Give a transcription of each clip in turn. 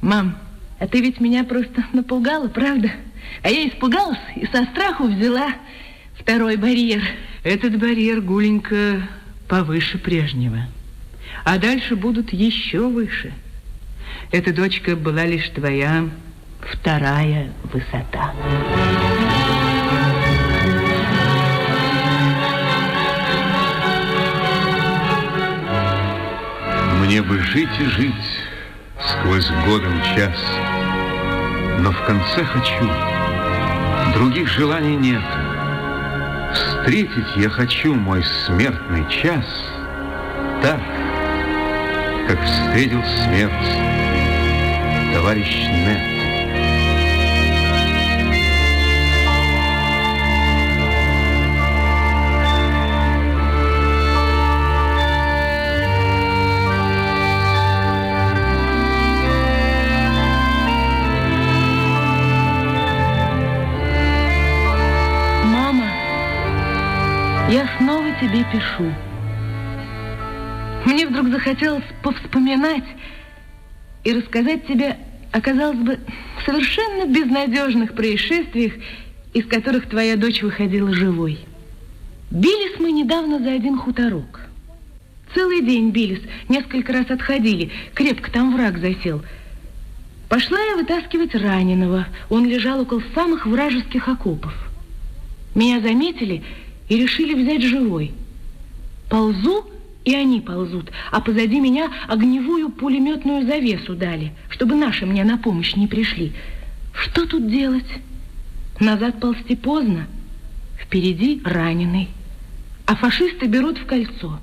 Мам, а ты ведь меня просто напугала, правда? А я испугалась и со страху взяла второй барьер. Этот барьер, Гуленька, повыше прежнего. А дальше будут еще выше. Эта дочка была лишь твоя вторая высота. Мне бы жить и жить сквозь годом час, но в конце хочу, других желаний нет. Встретить я хочу мой смертный час так, как встретил смерть товарищ Нет. Снова тебе пишу. Мне вдруг захотелось повспоминать и рассказать тебе о, казалось бы, совершенно безнадежных происшествиях, из которых твоя дочь выходила живой. Бились мы недавно за один хуторок. Целый день бились, несколько раз отходили, крепко там враг засел. Пошла я вытаскивать раненого. Он лежал около самых вражеских окопов. Меня заметили и решили взять живой. Ползу, и они ползут, а позади меня огневую пулеметную завесу дали, чтобы наши мне на помощь не пришли. Что тут делать? Назад ползти поздно, впереди раненый, а фашисты берут в кольцо.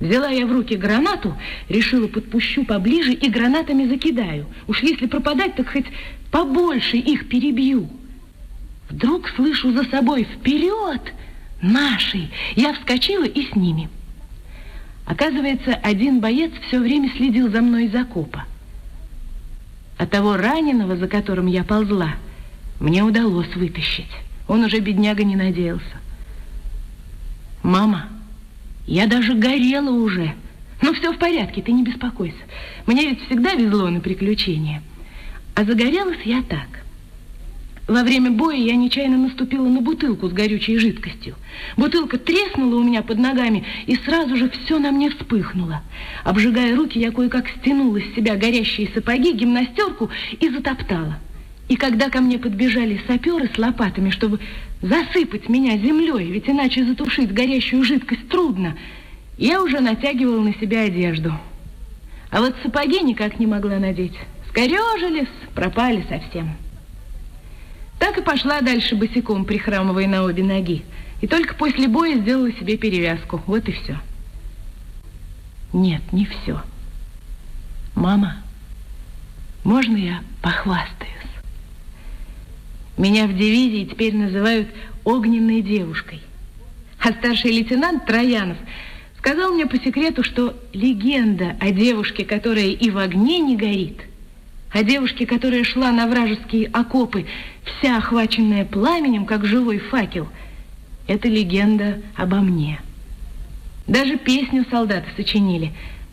Взяла я в руки гранату, решила подпущу поближе и гранатами закидаю. Уж если пропадать, так хоть побольше их перебью. Вдруг слышу за собой «Вперед!» Наши! Я вскочила и с ними. Оказывается, один боец все время следил за мной из окопа. А того раненого, за которым я ползла, мне удалось вытащить. Он уже, бедняга, не надеялся. «Мама, я даже горела уже. Ну, все в порядке, ты не беспокойся. Мне ведь всегда везло на приключения. А загорелась я так. Во время боя я нечаянно наступила на бутылку с горючей жидкостью. Бутылка треснула у меня под ногами, и сразу же все на мне вспыхнуло. Обжигая руки, я кое-как стянула с себя горящие сапоги, гимнастерку и затоптала. И когда ко мне подбежали саперы с лопатами, чтобы засыпать меня землей, ведь иначе затушить горящую жидкость трудно, я уже натягивала на себя одежду. А вот сапоги никак не могла надеть. Скорежились, пропали совсем. Так и пошла дальше босиком, прихрамывая на обе ноги. И только после боя сделала себе перевязку. Вот и все. Нет, не все. Мама, можно я похвастаюсь? Меня в дивизии теперь называют огненной девушкой. А старший лейтенант Троянов сказал мне по секрету, что легенда о девушке, которая и в огне не горит – о девушке, которая шла на вражеские окопы, вся охваченная пламенем, как живой факел. Это легенда обо мне. Даже песню солдаты сочинили.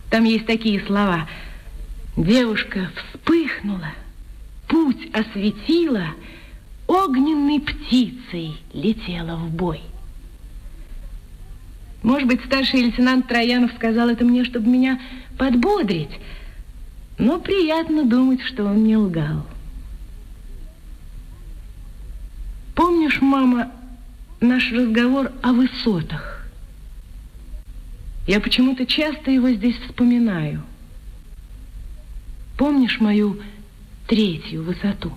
Там есть такие слова. Девушка вспыхнула, путь осветила, огненной птицей летела в бой. Может быть, старший лейтенант Троянов сказал это мне, чтобы меня подбодрить, но приятно думать, что он не лгал. Помнишь, мама, наш разговор о высотах? Я почему-то часто его здесь вспоминаю. Помнишь мою третью высоту?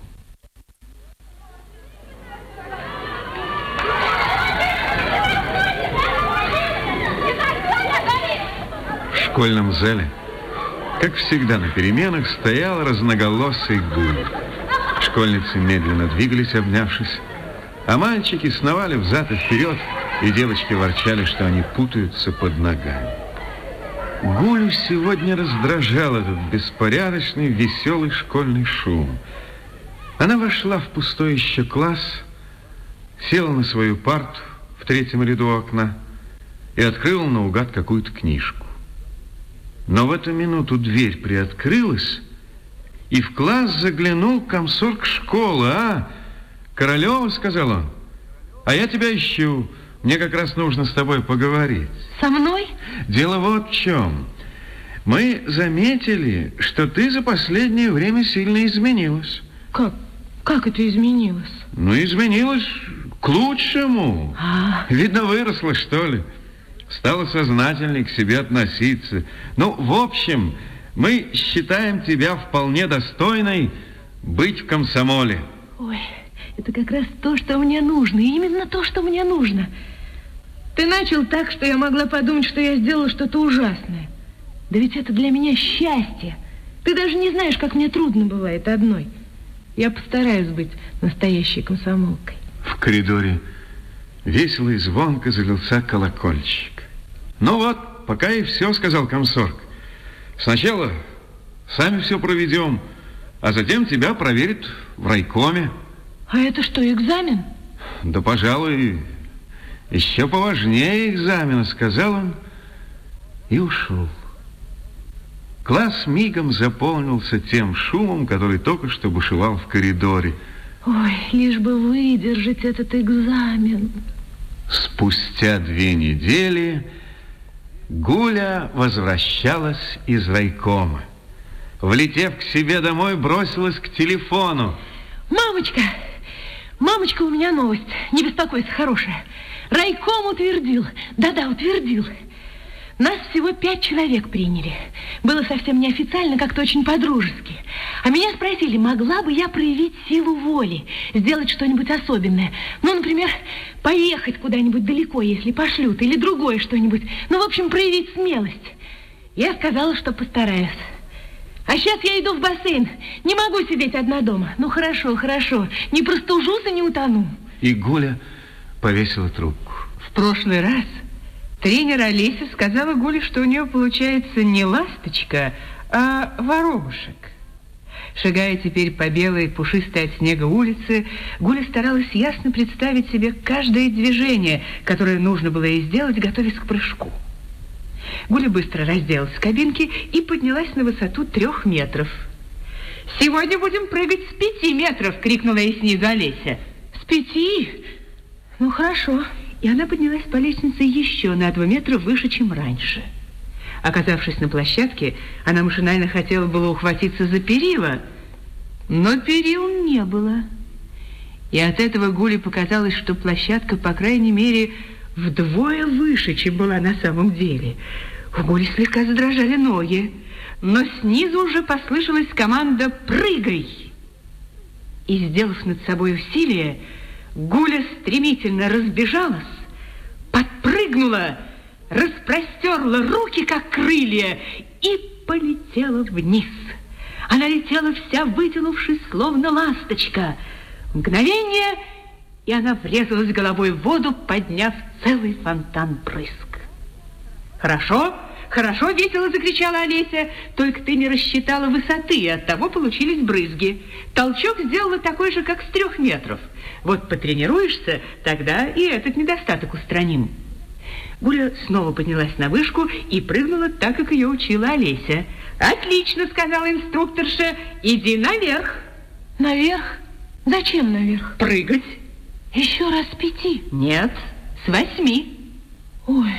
В школьном зале как всегда на переменах стоял разноголосый гуль. Школьницы медленно двигались, обнявшись, а мальчики сновали взад и вперед, и девочки ворчали, что они путаются под ногами. Гулю сегодня раздражал этот беспорядочный, веселый школьный шум. Она вошла в пустой еще класс, села на свою парту в третьем ряду окна и открыла наугад какую-то книжку. Но в эту минуту дверь приоткрылась, И в класс заглянул комсорг школы, а? Королева, сказал он. А я тебя ищу. Мне как раз нужно с тобой поговорить. Со мной? Дело вот в чем. Мы заметили, что ты за последнее время сильно изменилась. Как? Как это изменилось? Ну, изменилась к лучшему. А, Видно, выросла, что ли. Стала сознательней к себе относиться. Ну, в общем, мы считаем тебя вполне достойной быть в комсомоле. ой, это как раз то, что мне нужно. Именно то, что мне нужно. Ты начал так, что я могла подумать, что я сделала что-то ужасное. Да ведь это для меня счастье. Ты даже не знаешь, как мне трудно бывает одной. Я постараюсь быть настоящей комсомолкой. В коридоре весело и звонко залился колокольчик. Ну вот, пока и все, сказал комсорг. Сначала сами все проведем, а затем тебя проверят в райкоме. А это что, экзамен? Да, пожалуй, еще поважнее экзамена, сказал он и ушел. Класс мигом заполнился тем шумом, который только что бушевал в коридоре. Ой, лишь бы выдержать этот экзамен. Спустя две недели Гуля возвращалась из райкома. Влетев к себе домой, бросилась к телефону. Мамочка, мамочка, у меня новость. Не беспокойся, хорошая. Райком утвердил. Да-да, утвердил. Нас всего пять человек приняли. Было совсем неофициально, как-то очень по-дружески. А меня спросили, могла бы я проявить силу воли, сделать что-нибудь особенное. Ну, например, поехать куда-нибудь далеко, если пошлют, или другое что-нибудь. Ну, в общем, проявить смелость. Я сказала, что постараюсь. А сейчас я иду в бассейн. Не могу сидеть одна дома. Ну, хорошо, хорошо. Не простужусь и не утону. И Гуля повесила трубку. В прошлый раз тренер Олеся сказала Гуле, что у нее получается не ласточка, а воробушек. Шагая теперь по белой, пушистой от снега улице, Гуля старалась ясно представить себе каждое движение, которое нужно было ей сделать, готовясь к прыжку. Гуля быстро разделась в кабинке и поднялась на высоту трех метров. «Сегодня будем прыгать с пяти метров!» — крикнула ей снизу Олеся. С пяти? Ну, хорошо. И она поднялась по лестнице еще на два метра выше, чем раньше. Оказавшись на площадке, она машинально хотела было ухватиться за перила, но перил не было. И от этого Гуле показалось, что площадка, по крайней мере, вдвое выше, чем была на самом деле. У Гули слегка задрожали ноги, но снизу уже послышалась команда «Прыгай!». И, сделав над собой усилие, Гуля стремительно разбежалась, подпрыгнула, распростерла руки, как крылья, и полетела вниз. Она летела вся вытянувшись, словно ласточка. Мгновение, и она врезалась головой в воду, подняв целый фонтан брызг. «Хорошо, хорошо!» — весело закричала Олеся. «Только ты не рассчитала высоты, и оттого получились брызги. Толчок сделала такой же, как с трех метров. Вот потренируешься, тогда и этот недостаток устраним». Гуля снова поднялась на вышку и прыгнула так, как ее учила Олеся. «Отлично!» — сказала инструкторша. «Иди наверх!» Наверх? Зачем наверх? «Прыгать?» Еще раз с пяти. «Нет, с восьми». Ой,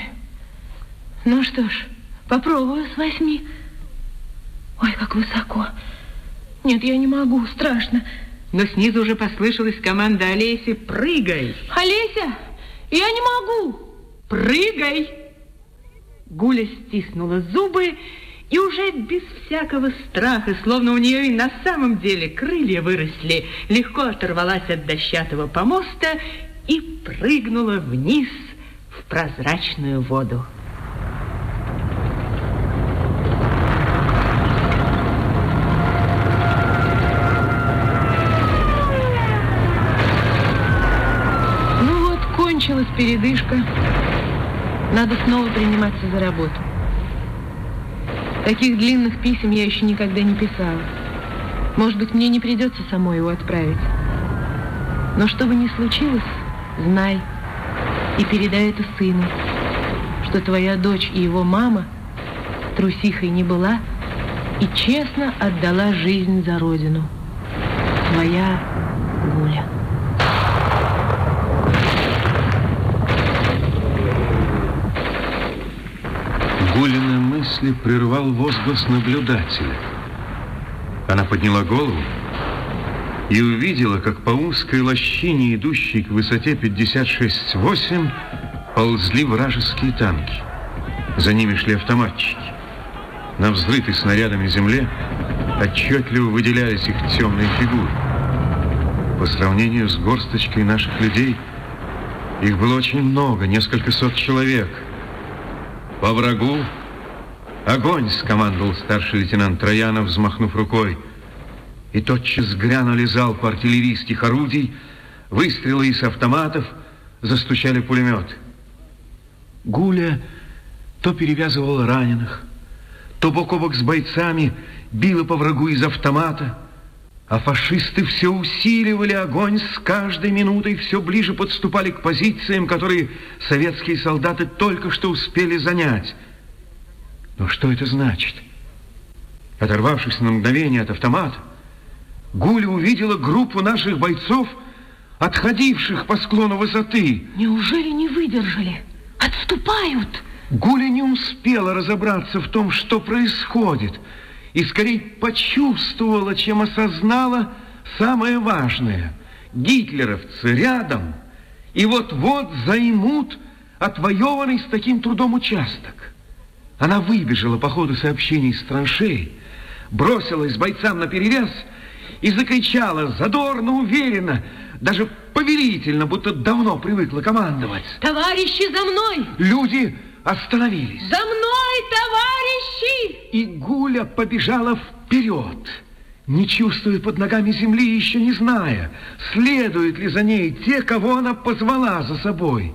ну что ж, попробую с восьми. Ой, как высоко. Нет, я не могу, страшно. Но снизу уже послышалась команда Олеси «Прыгай!» Олеся, я не могу. «Прыгай!» Гуля стиснула зубы и уже без всякого страха, словно у нее и на самом деле крылья выросли, легко оторвалась от дощатого помоста и прыгнула вниз в прозрачную воду. Ну вот, кончилась передышка. Надо снова приниматься за работу. Таких длинных писем я еще никогда не писала. Может быть, мне не придется самой его отправить. Но что бы ни случилось, знай и передай это сыну, что твоя дочь и его мама трусихой не была и честно отдала жизнь за родину. Твоя Гуля. Гулины мысли прервал возглас наблюдателя. Она подняла голову и увидела, как по узкой лощине, идущей к высоте 56-8, ползли вражеские танки. За ними шли автоматчики. На взрытой снарядами земле отчетливо выделялись их темные фигуры. По сравнению с горсточкой наших людей, их было очень много, несколько сот человек. По врагу огонь, скомандовал старший лейтенант Троянов, взмахнув рукой. И тотчас грянули залпы артиллерийских орудий, выстрелы из автоматов, застучали пулеметы. Гуля то перевязывала раненых, то бок о бок с бойцами била по врагу из автомата, а фашисты все усиливали огонь с каждой минутой, все ближе подступали к позициям, которые советские солдаты только что успели занять. Но что это значит? Оторвавшись на мгновение от автомата, Гуля увидела группу наших бойцов, отходивших по склону высоты. Неужели не выдержали? Отступают! Гуля не успела разобраться в том, что происходит, и скорее почувствовала, чем осознала самое важное. Гитлеровцы рядом, и вот-вот займут отвоеванный с таким трудом участок. Она выбежала по ходу сообщений с траншеи, бросилась бойцам на перерез и закричала задорно, уверенно, даже повелительно, будто давно привыкла командовать. Товарищи, за мной! Люди остановились. За мной, товарищи! И Гуля побежала вперед, не чувствуя под ногами земли, еще не зная, следуют ли за ней те, кого она позвала за собой.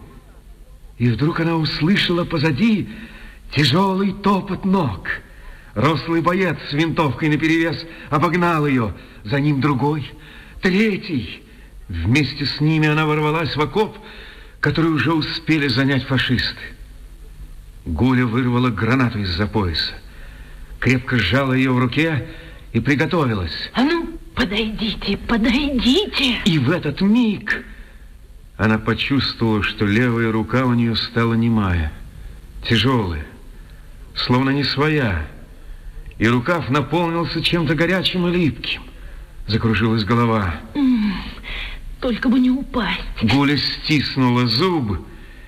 И вдруг она услышала позади тяжелый топот ног. Рослый боец с винтовкой наперевес обогнал ее, за ним другой, третий. Вместе с ними она ворвалась в окоп, который уже успели занять фашисты. Гуля вырвала гранату из-за пояса, крепко сжала ее в руке и приготовилась. А ну, подойдите, подойдите! И в этот миг она почувствовала, что левая рука у нее стала немая, тяжелая, словно не своя, и рукав наполнился чем-то горячим и липким. Закружилась голова. Только бы не упасть. Гуля стиснула зубы,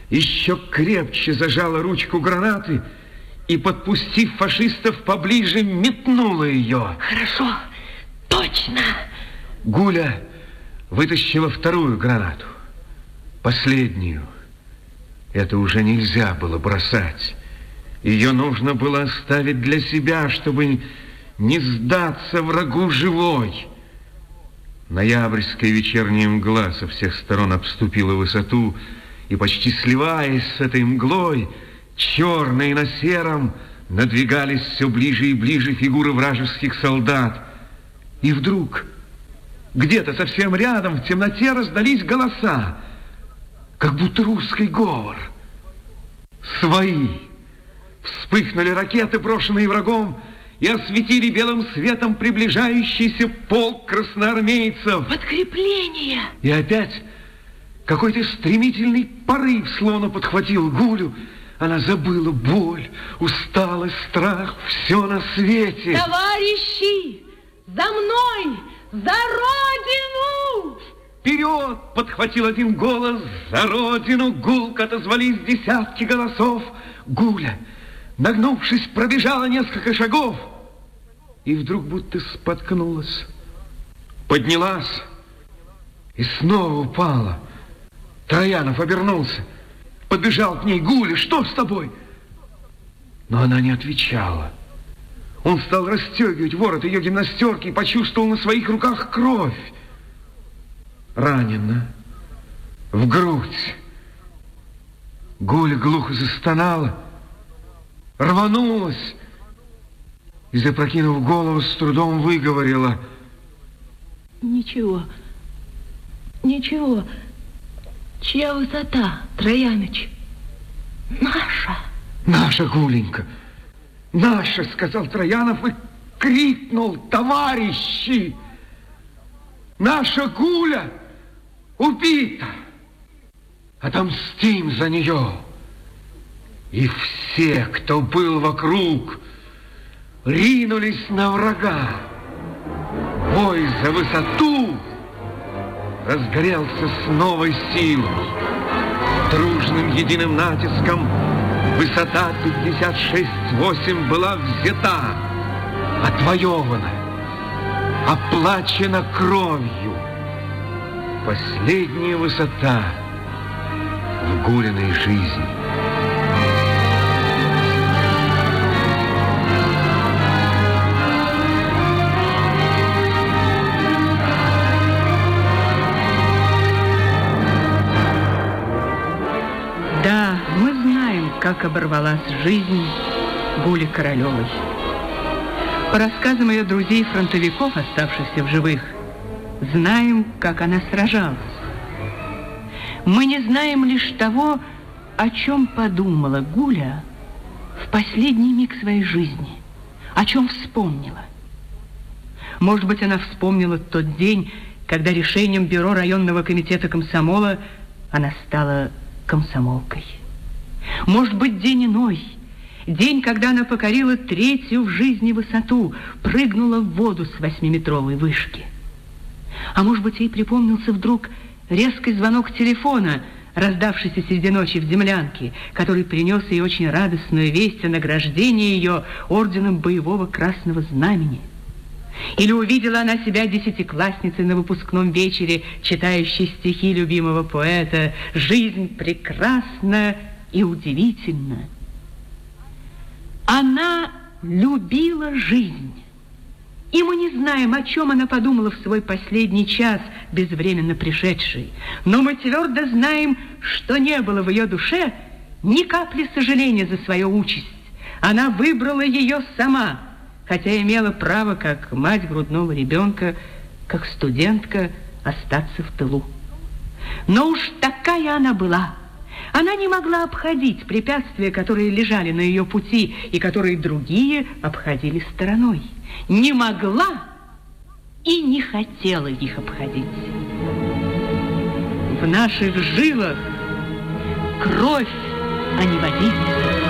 еще крепче зажала ручку гранаты и, подпустив фашистов поближе, метнула ее. Хорошо, точно. Гуля вытащила вторую гранату, последнюю. Это уже нельзя было бросать. Ее нужно было оставить для себя, чтобы не сдаться врагу живой. Ноябрьская вечерняя мгла со всех сторон обступила высоту, и почти сливаясь с этой мглой, черные на сером, надвигались все ближе и ближе фигуры вражеских солдат. И вдруг где-то совсем рядом в темноте раздались голоса, как будто русский говор. Свои. Вспыхнули ракеты, брошенные врагом, и осветили белым светом приближающийся полк красноармейцев. Подкрепление! И опять какой-то стремительный порыв словно подхватил Гулю. Она забыла боль, усталость, страх, все на свете. Товарищи, за мной, за Родину! Вперед! Подхватил один голос. За Родину гулко отозвались десятки голосов. Гуля, нагнувшись, пробежала несколько шагов. И вдруг будто споткнулась. Поднялась и снова упала. Троянов обернулся, подбежал к ней. Гуля, что с тобой? Но она не отвечала. Он стал расстегивать ворот ее гимнастерки и почувствовал на своих руках кровь. Ранена. В грудь. Гуля глухо застонала, рванулась и, запрокинув голову, с трудом выговорила. Ничего, ничего. Чья высота, Трояныч? Наша. Наша, Гуленька, наша, сказал Троянов и крикнул, товарищи, наша Гуля убита. Отомстим за нее. И все, кто был вокруг, ринулись на врага. Бой за высоту разгорелся с новой силой. Дружным единым натиском высота 56-8 была взята, отвоевана, оплачена кровью. Последняя высота в Гулиной жизни. Как оборвалась жизнь Гули Королевой. По рассказам ее друзей-фронтовиков, оставшихся в живых, знаем, как она сражалась. Мы не знаем лишь того, о чем подумала Гуля в последний миг своей жизни, о чем вспомнила. Может быть, она вспомнила тот день, когда решением бюро районного комитета комсомола она стала комсомолкой. Может быть, день иной. День, когда она покорила третью в жизни высоту, прыгнула в воду с восьмиметровой вышки. А может быть, ей припомнился вдруг резкий звонок телефона, раздавшийся среди ночи в землянке, который принес ей очень радостную весть о награждении ее орденом боевого красного знамени. Или увидела она себя десятиклассницей на выпускном вечере, читающей стихи любимого поэта «Жизнь прекрасна, и удивительно. Она любила жизнь. И мы не знаем, о чем она подумала в свой последний час, безвременно пришедший. Но мы твердо знаем, что не было в ее душе ни капли сожаления за свою участь. Она выбрала ее сама, хотя имела право, как мать грудного ребенка, как студентка, остаться в тылу. Но уж такая она была – она не могла обходить препятствия, которые лежали на ее пути и которые другие обходили стороной. Не могла и не хотела их обходить. В наших жилах кровь, а не водица.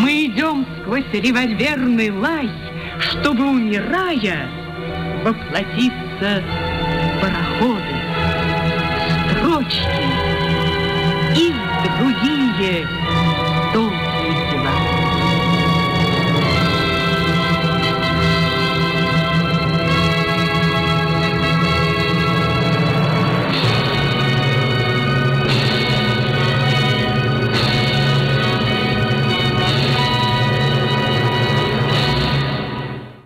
Мы идем сквозь револьверный лай, чтобы, умирая, воплотиться в пароходы, строчки, другие